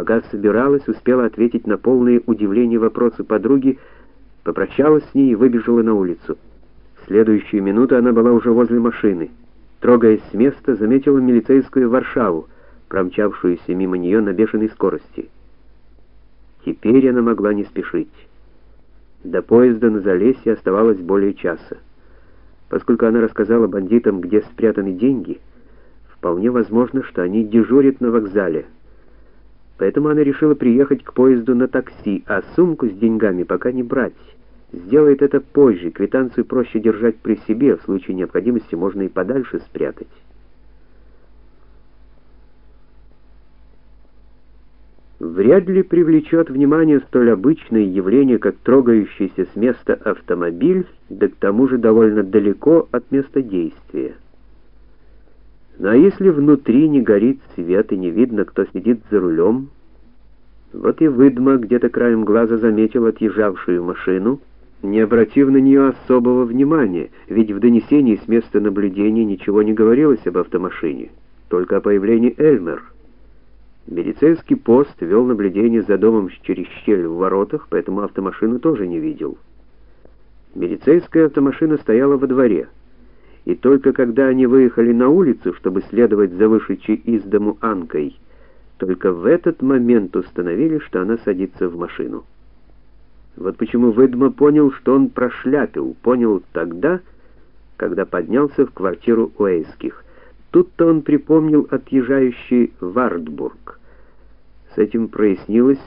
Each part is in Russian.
Пока собиралась, успела ответить на полные удивления вопросы подруги, попрощалась с ней и выбежала на улицу. В следующую минуту она была уже возле машины. Трогаясь с места, заметила милицейскую Варшаву, промчавшуюся мимо нее на бешеной скорости. Теперь она могла не спешить. До поезда на Залесье оставалось более часа. Поскольку она рассказала бандитам, где спрятаны деньги, вполне возможно, что они дежурят на вокзале. Поэтому она решила приехать к поезду на такси, а сумку с деньгами пока не брать. Сделает это позже, квитанцию проще держать при себе, в случае необходимости можно и подальше спрятать. Вряд ли привлечет внимание столь обычное явление, как трогающийся с места автомобиль, да к тому же довольно далеко от места действия. Но если внутри не горит свет и не видно, кто сидит за рулем, вот и выдма где-то краем глаза заметил отъезжавшую машину, не обратив на нее особого внимания, ведь в донесении с места наблюдения ничего не говорилось об автомашине, только о появлении Эльмер — Милицейский пост вел наблюдение за домом через щель в воротах, поэтому автомашину тоже не видел. Милицейская автомашина стояла во дворе. И только когда они выехали на улицу, чтобы следовать за вышедшей из дому Анкой, только в этот момент установили, что она садится в машину. Вот почему Выдма понял, что он прошляпил, понял тогда, когда поднялся в квартиру Уэйских. Тут-то он припомнил отъезжающий Вартбург. С этим прояснилось,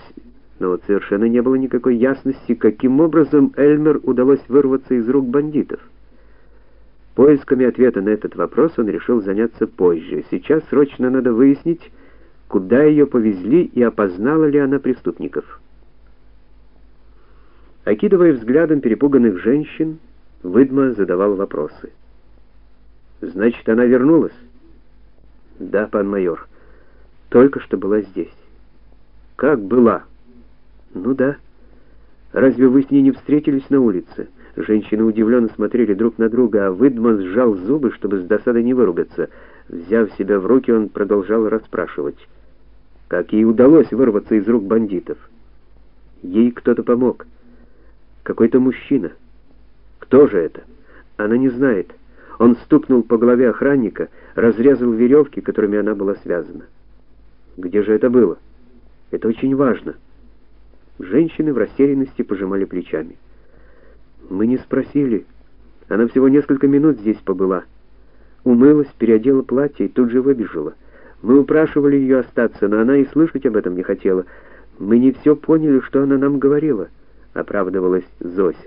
но вот совершенно не было никакой ясности, каким образом Эльмер удалось вырваться из рук бандитов. Поисками ответа на этот вопрос он решил заняться позже. Сейчас срочно надо выяснить, куда ее повезли и опознала ли она преступников. Окидывая взглядом перепуганных женщин, Выдма задавал вопросы. «Значит, она вернулась?» «Да, пан майор. Только что была здесь». Как была? Ну да. Разве вы с ней не встретились на улице? Женщины удивленно смотрели друг на друга, а Выдман сжал зубы, чтобы с досады не выругаться. Взяв себя в руки, он продолжал расспрашивать. Как ей удалось вырваться из рук бандитов? Ей кто-то помог. Какой-то мужчина. Кто же это? Она не знает. Он стукнул по голове охранника, разрезал веревки, которыми она была связана. Где же это было? Это очень важно. Женщины в растерянности пожимали плечами. Мы не спросили. Она всего несколько минут здесь побыла. Умылась, переодела платье и тут же выбежала. Мы упрашивали ее остаться, но она и слышать об этом не хотела. Мы не все поняли, что она нам говорила, оправдывалась Зося.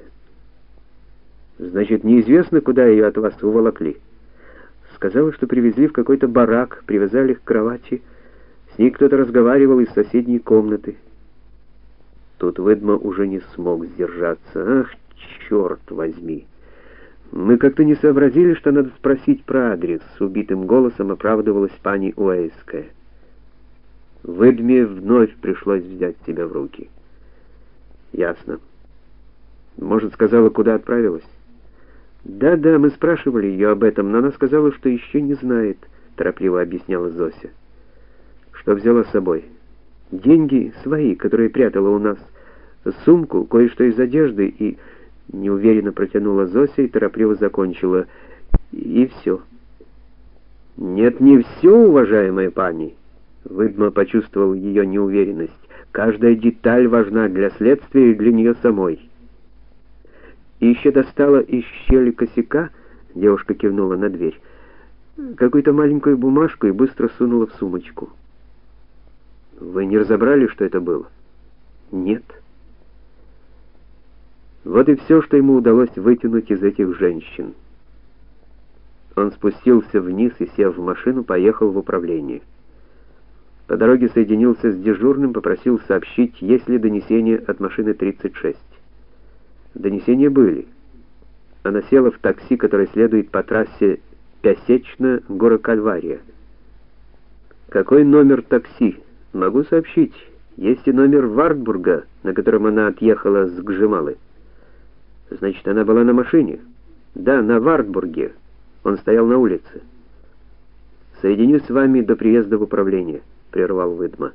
Значит, неизвестно, куда ее от вас уволокли. Сказала, что привезли в какой-то барак, привязали к кровати. С ней кто-то разговаривал из соседней комнаты. Тут Ведма уже не смог сдержаться. Ах, черт возьми! Мы как-то не сообразили, что надо спросить про адрес. Убитым голосом оправдывалась пани Уэйская. Ведме вновь пришлось взять себя в руки. Ясно. Может, сказала, куда отправилась? Да-да, мы спрашивали ее об этом, но она сказала, что еще не знает, торопливо объясняла Зося. Что взяла с собой? Деньги свои, которые прятала у нас, сумку, кое-что из одежды и неуверенно протянула Зося и торопливо закончила. И все. Нет, не все, уважаемая пани. Выдма почувствовал ее неуверенность. Каждая деталь важна для следствия и для нее самой. И еще достала из щели косяка, девушка кивнула на дверь, какую-то маленькую бумажку и быстро сунула в сумочку. Вы не разобрали, что это было? Нет. Вот и все, что ему удалось вытянуть из этих женщин. Он спустился вниз и, сев в машину, поехал в управление. По дороге соединился с дежурным, попросил сообщить, есть ли донесение от машины 36. Донесения были. Она села в такси, которое следует по трассе Пясечно-Горокальвария. Какой номер такси? Могу сообщить. Есть и номер Вартбурга, на котором она отъехала с Гжемалы. Значит, она была на машине? Да, на Вартбурге. Он стоял на улице. Соединюсь с вами до приезда в управление, прервал Выдма.